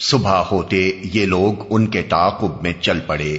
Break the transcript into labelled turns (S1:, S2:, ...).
S1: صبح ہوتے یہ لوگ ان کے تعاقب میں چل پڑے۔